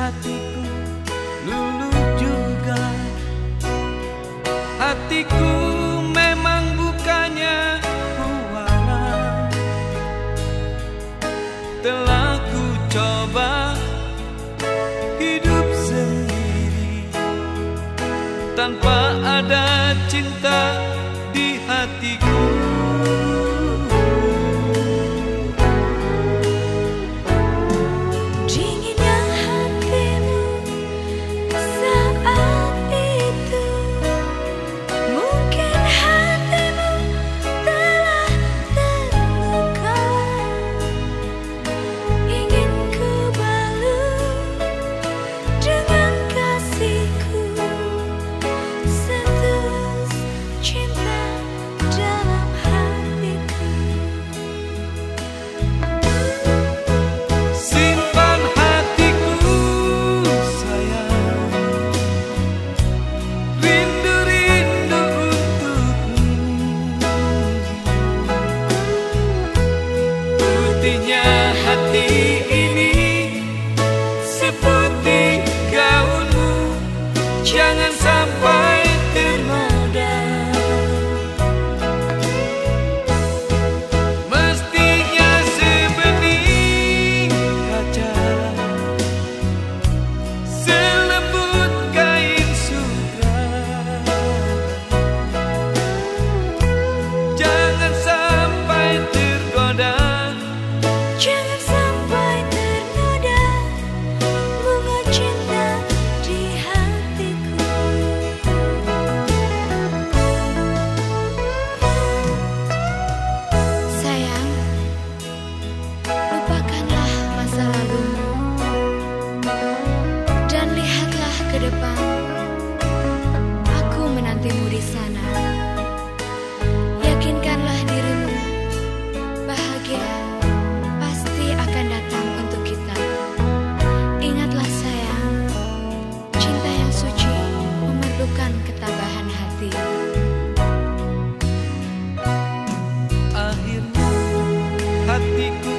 hatiku lulu juga. Hatiku memang bukannya kualat Telah ku coba hidup sendiri. Tanpa ada cinta di hatiku hatiku